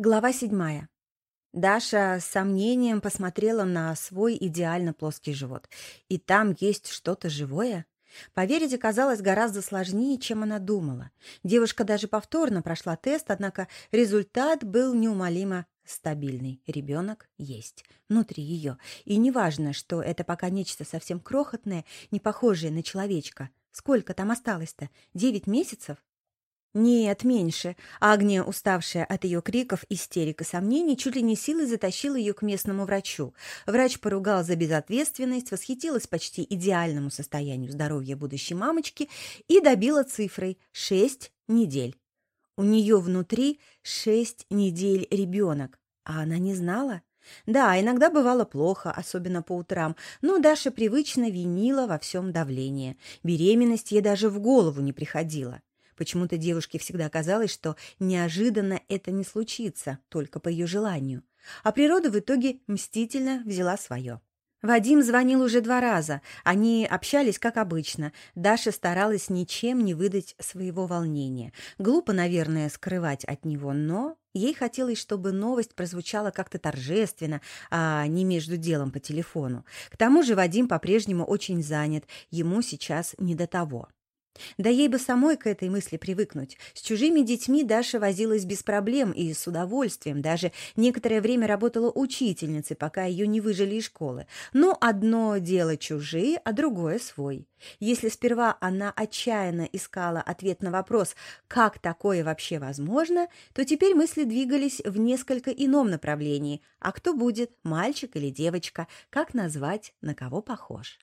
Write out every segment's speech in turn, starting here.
Глава седьмая. Даша с сомнением посмотрела на свой идеально плоский живот. И там есть что-то живое? Поверить оказалось гораздо сложнее, чем она думала. Девушка даже повторно прошла тест, однако результат был неумолимо стабильный. Ребенок есть внутри ее. И неважно, что это пока нечто совсем крохотное, не похожее на человечка. Сколько там осталось-то? Девять месяцев? Нет, меньше. Агния, уставшая от ее криков, истерик и сомнений, чуть ли не силой затащила ее к местному врачу. Врач поругал за безответственность, восхитилась почти идеальному состоянию здоровья будущей мамочки и добила цифрой шесть недель. У нее внутри шесть недель ребенок, а она не знала. Да, иногда бывало плохо, особенно по утрам, но Даша привычно винила во всем давление. Беременность ей даже в голову не приходила. Почему-то девушке всегда казалось, что неожиданно это не случится, только по ее желанию. А природа в итоге мстительно взяла свое. Вадим звонил уже два раза. Они общались, как обычно. Даша старалась ничем не выдать своего волнения. Глупо, наверное, скрывать от него, но ей хотелось, чтобы новость прозвучала как-то торжественно, а не между делом по телефону. К тому же Вадим по-прежнему очень занят, ему сейчас не до того. Да ей бы самой к этой мысли привыкнуть. С чужими детьми Даша возилась без проблем и с удовольствием. Даже некоторое время работала учительницей, пока ее не выжили из школы. Но одно дело чужие, а другое свой. Если сперва она отчаянно искала ответ на вопрос, как такое вообще возможно, то теперь мысли двигались в несколько ином направлении. А кто будет, мальчик или девочка, как назвать, на кого похож?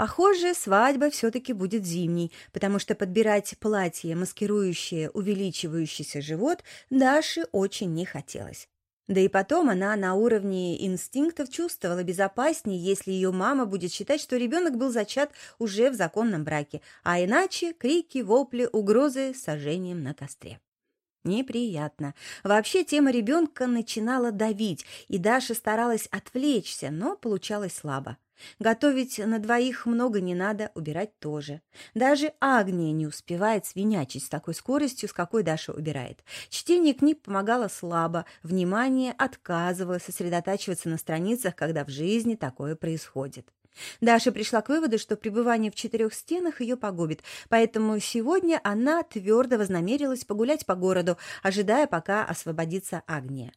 Похоже, свадьба все-таки будет зимней, потому что подбирать платье, маскирующее увеличивающийся живот, Даше очень не хотелось. Да и потом она на уровне инстинктов чувствовала безопаснее, если ее мама будет считать, что ребенок был зачат уже в законном браке, а иначе крики, вопли, угрозы сожжением на костре. Неприятно. Вообще тема ребенка начинала давить, и Даша старалась отвлечься, но получалось слабо. Готовить на двоих много не надо, убирать тоже. Даже Агния не успевает свинячить с такой скоростью, с какой Даша убирает. Чтение книг помогало слабо, внимание отказывало сосредотачиваться на страницах, когда в жизни такое происходит. Даша пришла к выводу, что пребывание в четырех стенах ее погубит, поэтому сегодня она твердо вознамерилась погулять по городу, ожидая, пока освободится Агния.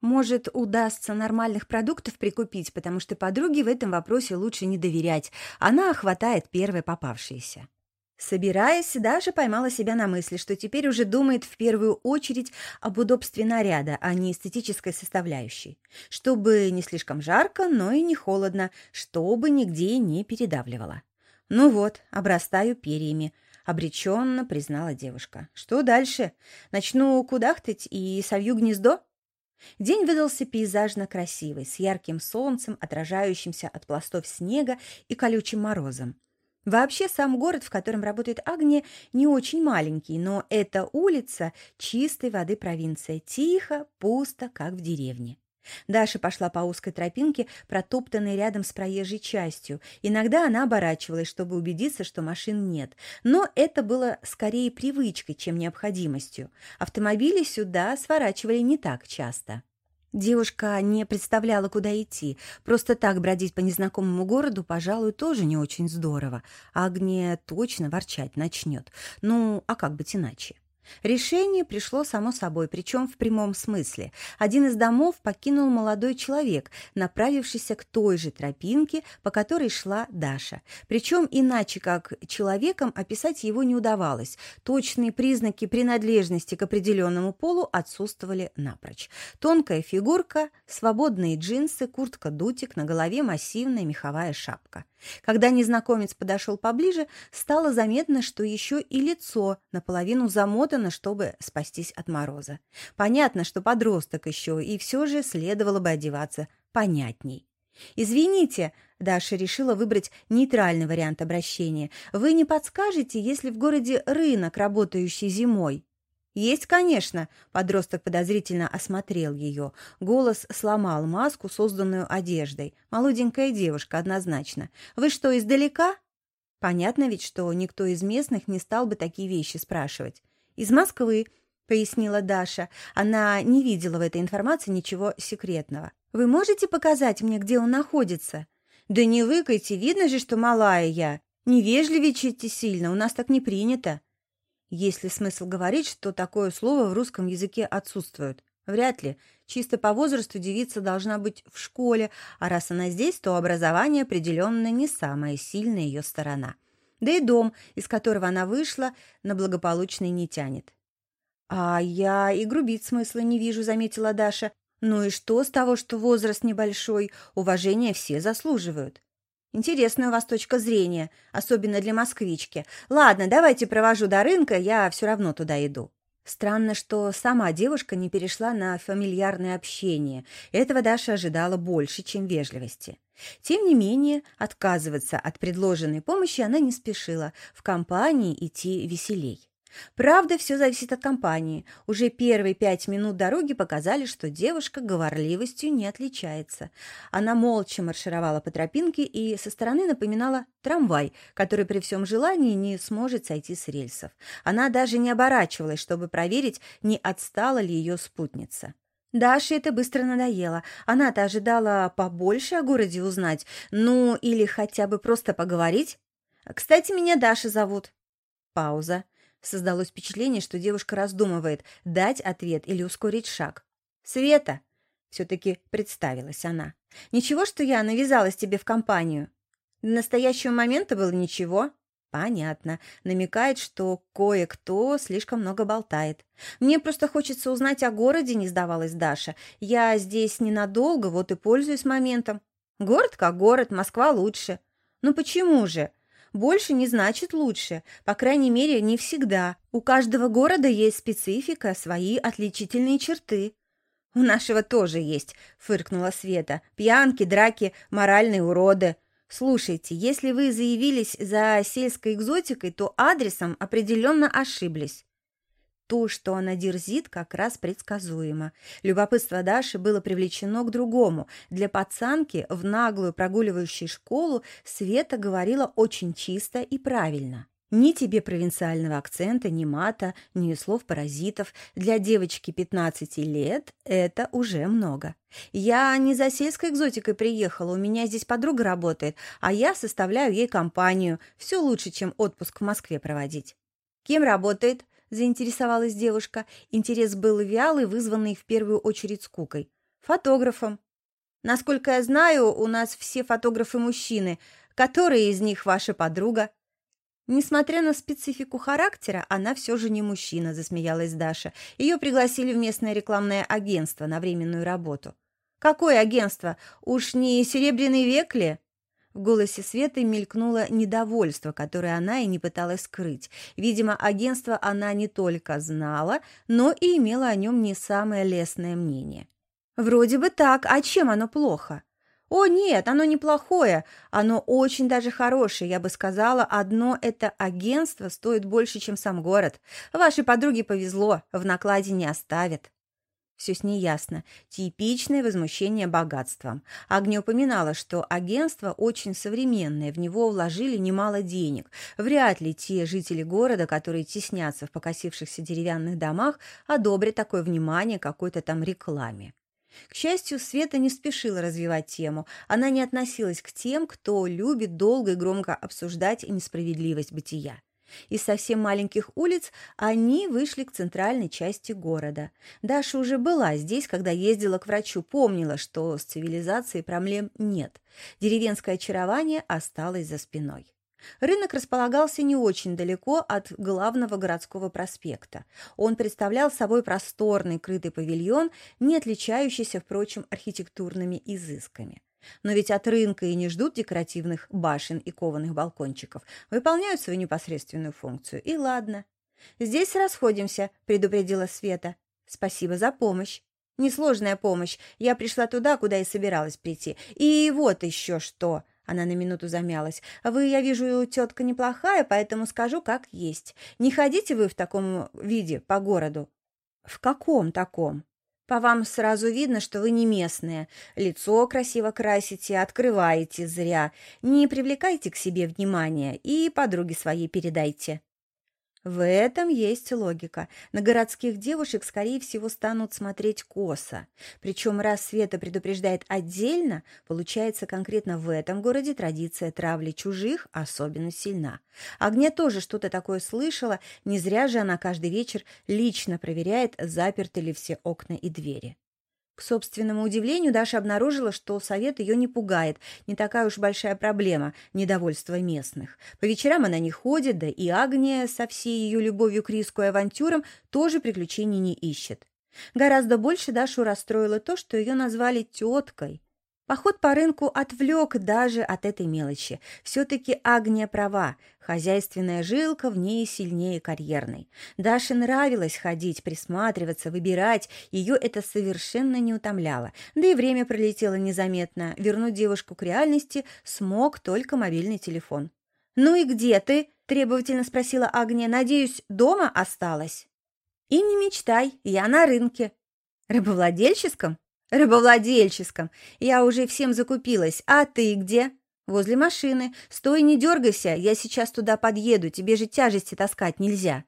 Может, удастся нормальных продуктов прикупить, потому что подруге в этом вопросе лучше не доверять. Она хватает первое попавшееся. Собираясь, Даша поймала себя на мысли, что теперь уже думает в первую очередь об удобстве наряда, а не эстетической составляющей. Чтобы не слишком жарко, но и не холодно, чтобы нигде не передавливало. «Ну вот, обрастаю перьями», — обреченно признала девушка. «Что дальше? Начну кудахтать и совью гнездо?» День выдался пейзажно красивый, с ярким солнцем, отражающимся от пластов снега и колючим морозом. Вообще, сам город, в котором работает Агния, не очень маленький, но эта улица чистой воды провинция, тихо, пусто, как в деревне. Даша пошла по узкой тропинке, протоптанной рядом с проезжей частью. Иногда она оборачивалась, чтобы убедиться, что машин нет. Но это было скорее привычкой, чем необходимостью. Автомобили сюда сворачивали не так часто. Девушка не представляла, куда идти. Просто так бродить по незнакомому городу, пожалуй, тоже не очень здорово. Агния точно ворчать начнет. Ну, а как быть иначе? Решение пришло само собой, причем в прямом смысле. Один из домов покинул молодой человек, направившийся к той же тропинке, по которой шла Даша. Причем иначе как человеком описать его не удавалось. Точные признаки принадлежности к определенному полу отсутствовали напрочь. Тонкая фигурка, свободные джинсы, куртка-дутик, на голове массивная меховая шапка. Когда незнакомец подошел поближе, стало заметно, что еще и лицо наполовину замотано, чтобы спастись от мороза. Понятно, что подросток еще, и все же следовало бы одеваться понятней. «Извините», — Даша решила выбрать нейтральный вариант обращения, «вы не подскажете, если в городе рынок, работающий зимой?» «Есть, конечно», — подросток подозрительно осмотрел ее. Голос сломал маску, созданную одеждой. «Молоденькая девушка, однозначно. Вы что, издалека?» Понятно ведь, что никто из местных не стал бы такие вещи спрашивать. «Из Москвы. — пояснила Даша. Она не видела в этой информации ничего секретного. «Вы можете показать мне, где он находится?» «Да не выкайте, видно же, что малая я. Не вежливичайте сильно, у нас так не принято». Есть ли смысл говорить, что такое слово в русском языке отсутствует? Вряд ли. Чисто по возрасту девица должна быть в школе, а раз она здесь, то образование определенно не самая сильная ее сторона. Да и дом, из которого она вышла, на благополучный не тянет. «А я и грубить смысла не вижу», — заметила Даша. «Ну и что с того, что возраст небольшой? Уважение все заслуживают». «Интересная у вас точка зрения, особенно для москвички. Ладно, давайте провожу до рынка, я все равно туда иду». Странно, что сама девушка не перешла на фамильярное общение. Этого Даша ожидала больше, чем вежливости. Тем не менее, отказываться от предложенной помощи она не спешила. В компании идти веселей. Правда, все зависит от компании. Уже первые пять минут дороги показали, что девушка говорливостью не отличается. Она молча маршировала по тропинке и со стороны напоминала трамвай, который при всем желании не сможет сойти с рельсов. Она даже не оборачивалась, чтобы проверить, не отстала ли ее спутница. Даше это быстро надоело. Она-то ожидала побольше о городе узнать, ну или хотя бы просто поговорить. «Кстати, меня Даша зовут». Пауза. Создалось впечатление, что девушка раздумывает, дать ответ или ускорить шаг. «Света!» — все-таки представилась она. «Ничего, что я навязалась тебе в компанию?» «До настоящего момента было ничего». «Понятно. Намекает, что кое-кто слишком много болтает. Мне просто хочется узнать о городе», — не сдавалась Даша. «Я здесь ненадолго, вот и пользуюсь моментом. Город как город, Москва лучше». «Ну почему же?» Больше не значит лучше, по крайней мере, не всегда. У каждого города есть специфика, свои отличительные черты. «У нашего тоже есть», — фыркнула Света. «Пьянки, драки, моральные уроды. Слушайте, если вы заявились за сельской экзотикой, то адресом определенно ошиблись. То, что она дерзит, как раз предсказуемо. Любопытство Даши было привлечено к другому. Для пацанки, в наглую прогуливающей школу, Света говорила очень чисто и правильно. Ни тебе провинциального акцента, ни мата, ни слов-паразитов. Для девочки 15 лет это уже много. Я не за сельской экзотикой приехала, у меня здесь подруга работает, а я составляю ей компанию. Все лучше, чем отпуск в Москве проводить. Кем работает? Заинтересовалась девушка. Интерес был вялый, вызванный в первую очередь скукой. Фотографом. Насколько я знаю, у нас все фотографы мужчины. Который из них ваша подруга? Несмотря на специфику характера, она все же не мужчина, засмеялась Даша. Ее пригласили в местное рекламное агентство на временную работу. Какое агентство? Уж не Серебряный век ли? В голосе Светы мелькнуло недовольство, которое она и не пыталась скрыть. Видимо, агентство она не только знала, но и имела о нем не самое лестное мнение. «Вроде бы так, а чем оно плохо?» «О, нет, оно неплохое, оно очень даже хорошее, я бы сказала, одно это агентство стоит больше, чем сам город. Вашей подруге повезло, в накладе не оставят». Все с ней ясно. Типичное возмущение богатством. Агния упоминала, что агентство очень современное, в него вложили немало денег. Вряд ли те жители города, которые теснятся в покосившихся деревянных домах, одобрят такое внимание какой-то там рекламе. К счастью, Света не спешила развивать тему. Она не относилась к тем, кто любит долго и громко обсуждать несправедливость бытия. Из совсем маленьких улиц они вышли к центральной части города. Даша уже была здесь, когда ездила к врачу, помнила, что с цивилизацией проблем нет. Деревенское очарование осталось за спиной. Рынок располагался не очень далеко от главного городского проспекта. Он представлял собой просторный крытый павильон, не отличающийся, впрочем, архитектурными изысками. Но ведь от рынка и не ждут декоративных башен и кованых балкончиков. Выполняют свою непосредственную функцию. И ладно. «Здесь расходимся», — предупредила Света. «Спасибо за помощь». «Несложная помощь. Я пришла туда, куда и собиралась прийти. И вот еще что». Она на минуту замялась. «Вы, я вижу, тетка неплохая, поэтому скажу, как есть. Не ходите вы в таком виде по городу?» «В каком таком?» По вам сразу видно, что вы не местные. Лицо красиво красите, открываете зря. Не привлекайте к себе внимания и подруге своей передайте». В этом есть логика. На городских девушек, скорее всего, станут смотреть косо. Причем, раз Света предупреждает отдельно, получается, конкретно в этом городе традиция травли чужих особенно сильна. Агния тоже что-то такое слышала, не зря же она каждый вечер лично проверяет, заперты ли все окна и двери. К собственному удивлению, Даша обнаружила, что совет ее не пугает, не такая уж большая проблема – недовольство местных. По вечерам она не ходит, да и Агния со всей ее любовью к риску и авантюрам тоже приключений не ищет. Гораздо больше Дашу расстроило то, что ее назвали теткой. Поход по рынку отвлек даже от этой мелочи. Все-таки Агния права, хозяйственная жилка в ней сильнее карьерной. Даше нравилось ходить, присматриваться, выбирать, ее это совершенно не утомляло. Да и время пролетело незаметно. Вернуть девушку к реальности смог только мобильный телефон. «Ну и где ты?» – требовательно спросила Агния. «Надеюсь, дома осталась?» «И не мечтай, я на рынке». «Рыбовладельческом?» «Рыбовладельческом. Я уже всем закупилась. А ты где?» «Возле машины. Стой, не дергайся. Я сейчас туда подъеду. Тебе же тяжести таскать нельзя».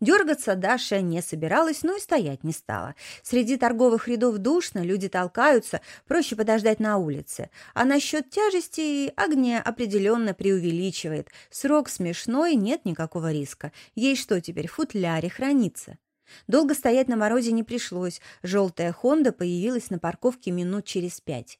Дергаться Даша не собиралась, но и стоять не стала. Среди торговых рядов душно, люди толкаются, проще подождать на улице. А насчет тяжести огня определенно преувеличивает. Срок смешной, нет никакого риска. Ей что теперь, в футляре хранится? Долго стоять на морозе не пришлось. Желтая «Хонда» появилась на парковке минут через пять.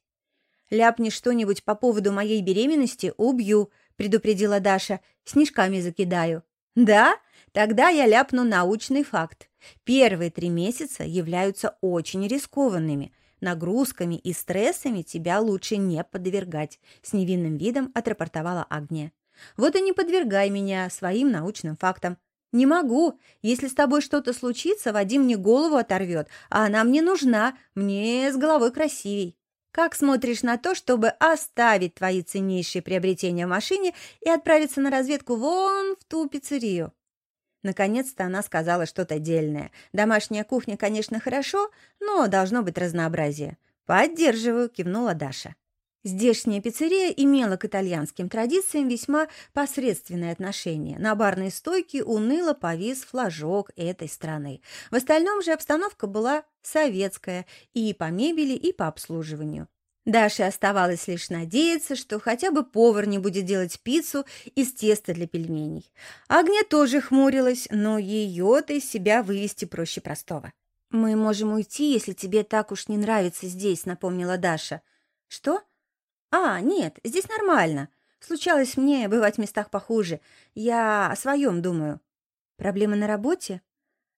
«Ляпни что-нибудь по поводу моей беременности – убью», – предупредила Даша. «Снежками закидаю». «Да? Тогда я ляпну научный факт. Первые три месяца являются очень рискованными. Нагрузками и стрессами тебя лучше не подвергать», – с невинным видом отрапортовала Агния. «Вот и не подвергай меня своим научным фактам. «Не могу. Если с тобой что-то случится, Вадим мне голову оторвет, а она мне нужна, мне с головой красивей. Как смотришь на то, чтобы оставить твои ценнейшие приобретения в машине и отправиться на разведку вон в ту пиццерию?» Наконец-то она сказала что-то дельное. «Домашняя кухня, конечно, хорошо, но должно быть разнообразие». «Поддерживаю», — кивнула Даша. Здешняя пиццерия имела к итальянским традициям весьма посредственное отношение. На барной стойке уныло повис флажок этой страны. В остальном же обстановка была советская и по мебели, и по обслуживанию. Даше оставалось лишь надеяться, что хотя бы повар не будет делать пиццу из теста для пельменей. Агния тоже хмурилась, но ее-то из себя вывести проще простого. «Мы можем уйти, если тебе так уж не нравится здесь», — напомнила Даша. «Что?» «А, нет, здесь нормально. Случалось мне бывать в местах похуже. Я о своем думаю». «Проблемы на работе?»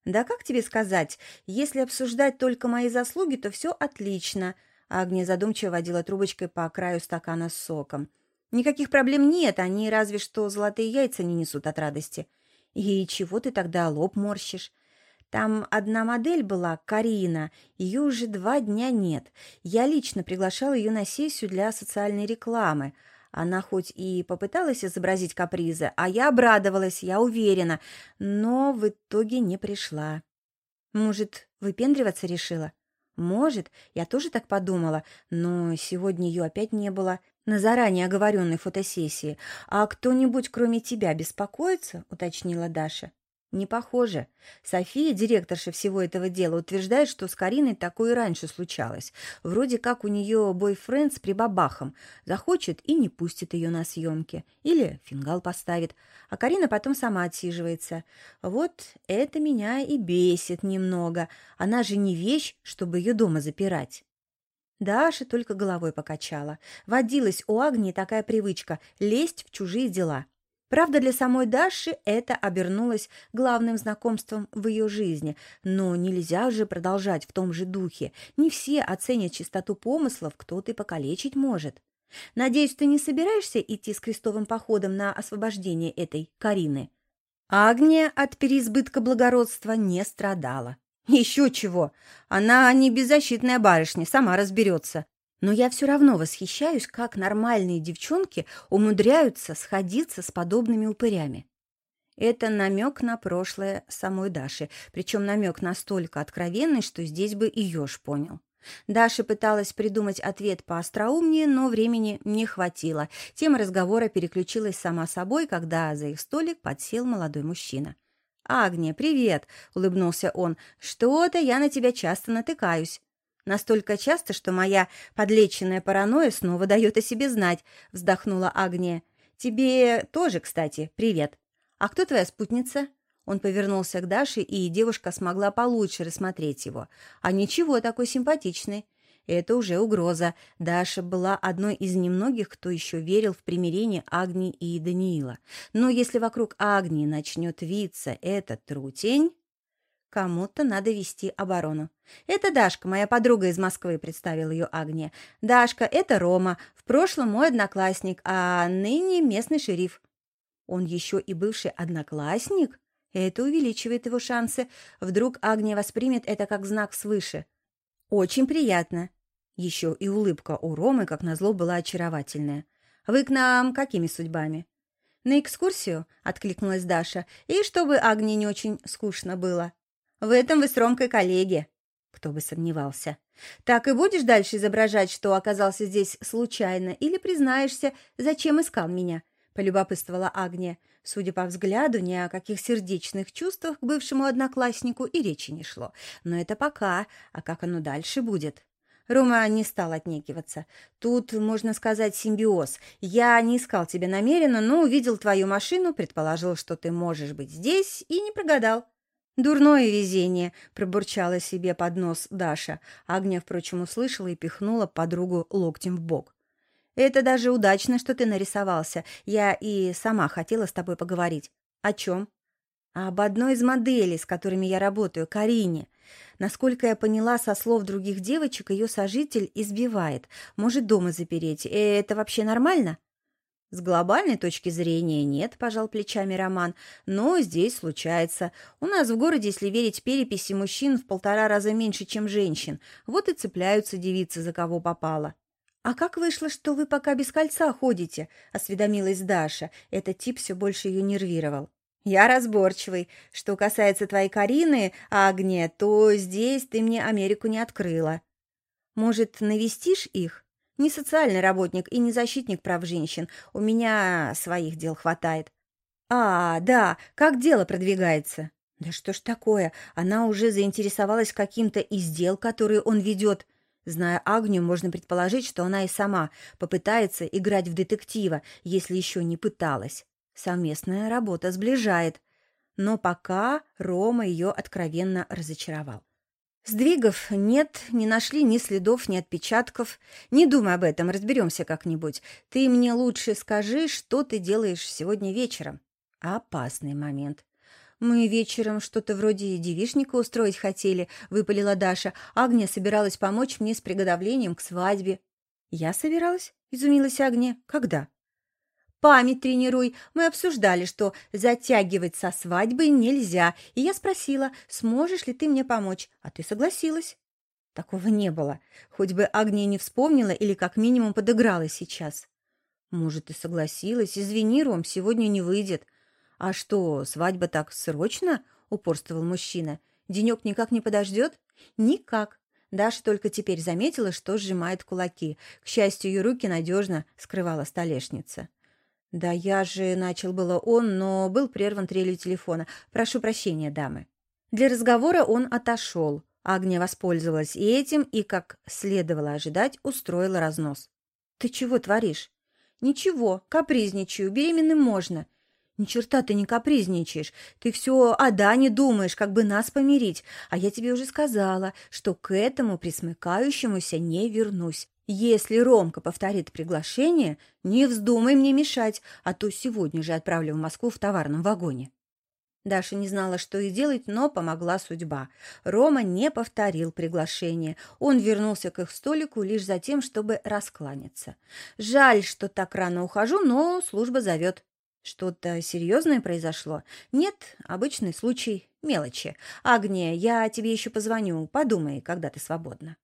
«Да как тебе сказать? Если обсуждать только мои заслуги, то все отлично». Агния задумчиво водила трубочкой по краю стакана с соком. «Никаких проблем нет, они разве что золотые яйца не несут от радости». «И чего ты тогда лоб морщишь? Там одна модель была, Карина, ее уже два дня нет. Я лично приглашала ее на сессию для социальной рекламы. Она хоть и попыталась изобразить капризы, а я обрадовалась, я уверена, но в итоге не пришла. Может, выпендриваться решила? Может, я тоже так подумала, но сегодня ее опять не было на заранее оговоренной фотосессии. А кто-нибудь кроме тебя беспокоится? уточнила Даша. Не похоже. София, директорша всего этого дела, утверждает, что с Кариной такое и раньше случалось. Вроде как у нее бойфренд с прибабахом. Захочет и не пустит ее на съемки. Или фингал поставит. А Карина потом сама отсиживается. Вот это меня и бесит немного. Она же не вещь, чтобы ее дома запирать. Даша только головой покачала. Водилась у Агнии такая привычка – лезть в чужие дела – Правда, для самой Даши это обернулось главным знакомством в ее жизни, но нельзя же продолжать в том же духе. Не все оценят чистоту помыслов, кто ты покалечить может. Надеюсь, ты не собираешься идти с крестовым походом на освобождение этой Карины? Агния от переизбытка благородства не страдала. Еще чего! Она не беззащитная барышня, сама разберется. Но я все равно восхищаюсь, как нормальные девчонки умудряются сходиться с подобными упырями. Это намек на прошлое самой Даши, причем намек настолько откровенный, что здесь бы и еж понял. Даша пыталась придумать ответ поостроумнее, но времени не хватило. Тема разговора переключилась сама собой, когда за их столик подсел молодой мужчина. «Агния, привет!» — улыбнулся он. «Что-то я на тебя часто натыкаюсь». «Настолько часто, что моя подлеченная паранойя снова дает о себе знать», — вздохнула Агния. «Тебе тоже, кстати, привет. А кто твоя спутница?» Он повернулся к Даше, и девушка смогла получше рассмотреть его. «А ничего, такой симпатичный. Это уже угроза. Даша была одной из немногих, кто еще верил в примирение Агнии и Даниила. Но если вокруг Агнии начнет виться этот трутень, кому-то надо вести оборону. «Это Дашка, моя подруга из Москвы», — представил ее Агния. «Дашка — это Рома, в прошлом мой одноклассник, а ныне местный шериф». «Он еще и бывший одноклассник?» Это увеличивает его шансы. Вдруг Агния воспримет это как знак свыше. «Очень приятно». Еще и улыбка у Ромы, как назло, была очаровательная. «Вы к нам какими судьбами?» «На экскурсию?» — откликнулась Даша. «И чтобы Агне не очень скучно было». «В этом вы с Ромкой коллеги». Кто бы сомневался. «Так и будешь дальше изображать, что оказался здесь случайно, или признаешься, зачем искал меня?» — полюбопытствовала Агния. Судя по взгляду, ни о каких сердечных чувствах к бывшему однокласснику и речи не шло. Но это пока, а как оно дальше будет? Рома не стал отнекиваться. Тут, можно сказать, симбиоз. Я не искал тебя намеренно, но увидел твою машину, предположил, что ты можешь быть здесь, и не прогадал. «Дурное везение», — пробурчала себе под нос Даша. Агния, впрочем, услышала и пихнула подругу локтем в бок. Это даже удачно, что ты нарисовался. Я и сама хотела с тобой поговорить. О чем? Об одной из моделей, с которыми я работаю, Карине. Насколько я поняла со слов других девочек, ее сожитель избивает. Может дома запереть. Э, это вообще нормально? С глобальной точки зрения нет, пожал плечами Роман. Но здесь случается. У нас в городе, если верить переписи, мужчин в полтора раза меньше, чем женщин. Вот и цепляются девицы, за кого попало. «А как вышло, что вы пока без кольца ходите?» — осведомилась Даша. Этот тип все больше ее нервировал. «Я разборчивый. Что касается твоей Карины, Агния, то здесь ты мне Америку не открыла. Может, навестишь их? Не социальный работник и не защитник прав женщин. У меня своих дел хватает». «А, да, как дело продвигается?» «Да что ж такое? Она уже заинтересовалась каким-то из дел, которые он ведет. Зная Агнию, можно предположить, что она и сама попытается играть в детектива, если еще не пыталась. Совместная работа сближает. Но пока Рома ее откровенно разочаровал. Сдвигов нет, не нашли ни следов, ни отпечатков. Не думай об этом, разберемся как-нибудь. Ты мне лучше скажи, что ты делаешь сегодня вечером. Опасный момент. «Мы вечером что-то вроде девишника устроить хотели», — выпалила Даша. «Агния собиралась помочь мне с приготовлением к свадьбе». «Я собиралась?» — изумилась Агния. «Когда?» «Память тренируй. Мы обсуждали, что затягивать со свадьбой нельзя, и я спросила, сможешь ли ты мне помочь, а ты согласилась». Такого не было. Хоть бы Агния не вспомнила или как минимум подыграла сейчас. «Может, и согласилась. Извини, Ром, сегодня не выйдет. «А что, свадьба так срочно?» — упорствовал мужчина. «Денек никак не подождет?» «Никак». Даша только теперь заметила, что сжимает кулаки. К счастью, ее руки надежно скрывала столешница. «Да я же...» — начал было он, но был прерван трелью телефона. «Прошу прощения, дамы». Для разговора он отошел. Агния воспользовалась и этим, и, как следовало ожидать, устроила разнос. «Ты чего творишь?» «Ничего, капризничаю, беременным можно. «Ни черта ты не капризничаешь. Ты все о Дане думаешь, как бы нас помирить. А я тебе уже сказала, что к этому присмыкающемуся не вернусь. Если Ромка повторит приглашение, не вздумай мне мешать, а то сегодня же отправлю в Москву в товарном вагоне». Даша не знала, что и делать, но помогла судьба. Рома не повторил приглашение. Он вернулся к их столику лишь за тем, чтобы раскланяться. «Жаль, что так рано ухожу, но служба зовет». Что-то серьезное произошло? Нет, обычный случай, мелочи. Агния, я тебе еще позвоню, подумай, когда ты свободна.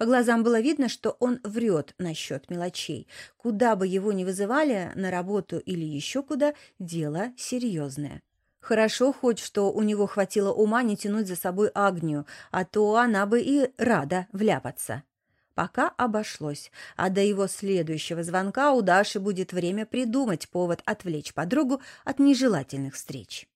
По глазам было видно, что он врет насчет мелочей. Куда бы его ни вызывали, на работу или еще куда, дело серьезное. Хорошо хоть, что у него хватило ума не тянуть за собой Агнию, а то она бы и рада вляпаться. Пока обошлось, а до его следующего звонка у Даши будет время придумать повод отвлечь подругу от нежелательных встреч.